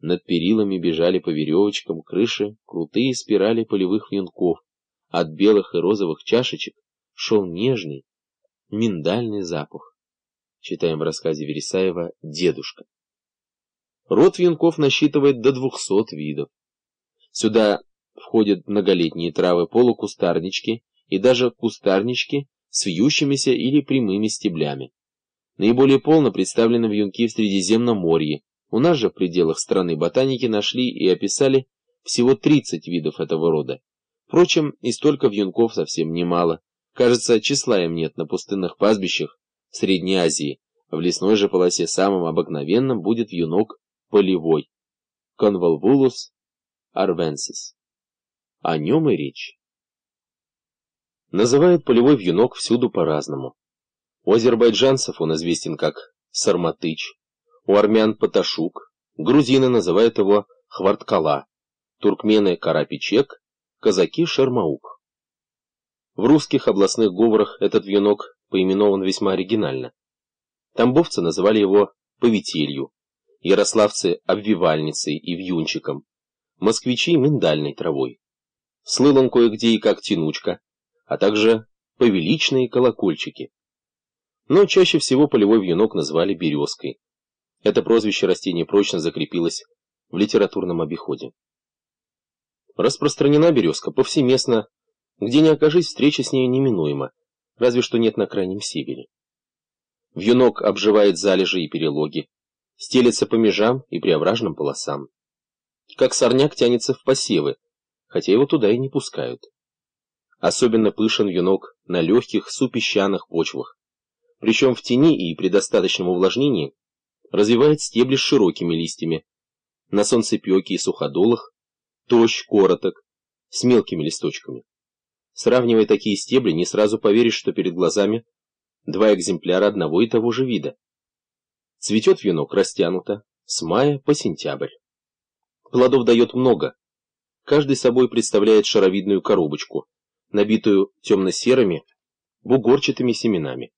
Над перилами бежали по веревочкам крыши крутые спирали полевых вьюнков. От белых и розовых чашечек шел нежный, миндальный запах. Читаем в рассказе Вересаева «Дедушка». Род вьюнков насчитывает до 200 видов. Сюда входят многолетние травы полукустарнички и даже кустарнички с вьющимися или прямыми стеблями. Наиболее полно представлены вьюнки в Средиземноморье. У нас же в пределах страны ботаники нашли и описали всего 30 видов этого рода. Впрочем, и столько вьюнков совсем немало. Кажется, числа им нет на пустынных пастбищах в Средней Азии. В лесной же полосе самым обыкновенным будет вьюнок полевой. Convolvulus arvensis. О нем и речь. Называют полевой вьюнок всюду по-разному. У азербайджанцев он известен как сарматыч, у армян паташук, грузины называют его хварткала, туркмены карапичек, казаки шармаук. В русских областных говорах этот вьюнок поименован весьма оригинально. Тамбовцы называли его повителью, ярославцы – обвивальницей и вьюнчиком, москвичи – миндальной травой. Слыл он кое-где и как тянучка, а также повеличные колокольчики. Но чаще всего полевой вьюнок назвали березкой. Это прозвище растения прочно закрепилось в литературном обиходе. Распространена березка повсеместно, где не окажись, встреча с ней неминуема, разве что нет на крайнем севере. Вьюнок обживает залежи и перелоги, стелется по межам и преображенным полосам. Как сорняк тянется в посевы, хотя его туда и не пускают. Особенно пышен юнок на легких супесчаных почвах. Причем в тени и при достаточном увлажнении развивает стебли с широкими листьями. На солнцепеке и суходолах тощ, короток, с мелкими листочками. Сравнивая такие стебли, не сразу поверишь, что перед глазами два экземпляра одного и того же вида. Цветет венок растянуто, с мая по сентябрь. Плодов дает много. Каждый собой представляет шаровидную коробочку, набитую темно-серыми, бугорчатыми семенами.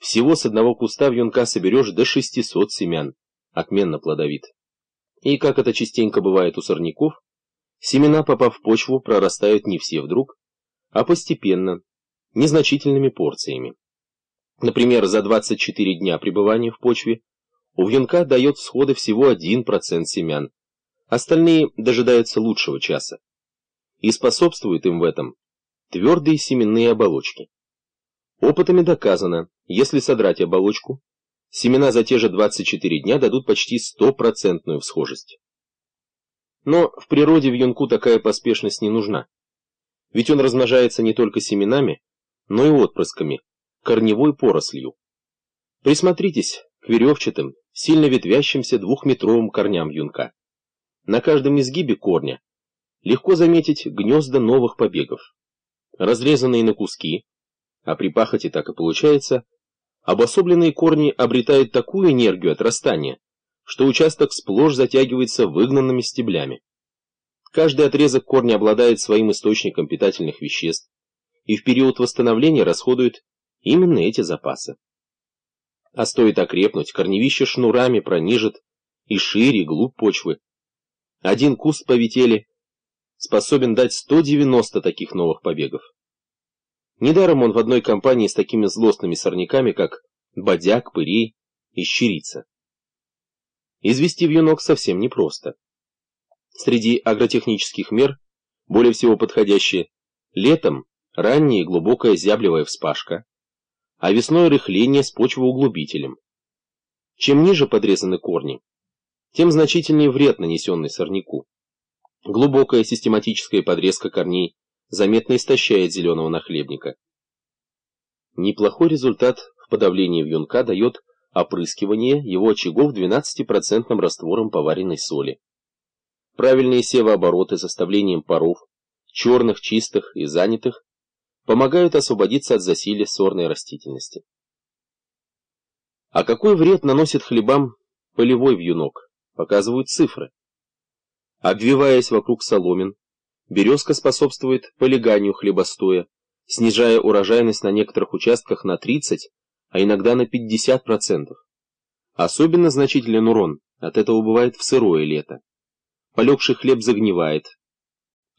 Всего с одного куста вьюнка соберешь до 600 семян, отменно плодовит. И, как это частенько бывает у сорняков, семена, попав в почву, прорастают не все вдруг, а постепенно, незначительными порциями. Например, за 24 дня пребывания в почве у вьюнка дает всходы всего 1% семян, остальные дожидаются лучшего часа. И способствуют им в этом твердые семенные оболочки. Опытами доказано, если содрать оболочку, семена за те же 24 дня дадут почти стопроцентную всхожесть. Но в природе вьюнку такая поспешность не нужна. Ведь он размножается не только семенами, но и отпрысками, корневой порослью. Присмотритесь к веревчатым, сильно ветвящимся двухметровым корням вьюнка. На каждом изгибе корня легко заметить гнезда новых побегов разрезанные на куски, а при пахоте так и получается, обособленные корни обретают такую энергию отрастания, что участок сплошь затягивается выгнанными стеблями. Каждый отрезок корня обладает своим источником питательных веществ, и в период восстановления расходует именно эти запасы. А стоит окрепнуть, корневище шнурами пронижит и шире, и глубь почвы. Один куст повители способен дать 190 таких новых побегов. Недаром он в одной компании с такими злостными сорняками, как бодяк, пырей и щирица. Извести вьюнок совсем непросто. Среди агротехнических мер более всего подходящие летом ранняя глубокая зяблевая вспашка, а весной рыхление с почвоуглубителем. Чем ниже подрезаны корни, тем значительнее вред, нанесенный сорняку. Глубокая систематическая подрезка корней заметно истощает зеленого нахлебника. Неплохой результат в подавлении вьюнка дает опрыскивание его очагов 12% раствором поваренной соли. Правильные севообороты с оставлением паров, черных, чистых и занятых, помогают освободиться от засилия сорной растительности. А какой вред наносит хлебам полевой вьюнок, показывают цифры. Обвиваясь вокруг соломин, березка способствует полиганию хлебостоя, снижая урожайность на некоторых участках на 30, а иногда на 50%. Особенно значителен урон от этого бывает в сырое лето. Полегший хлеб загнивает,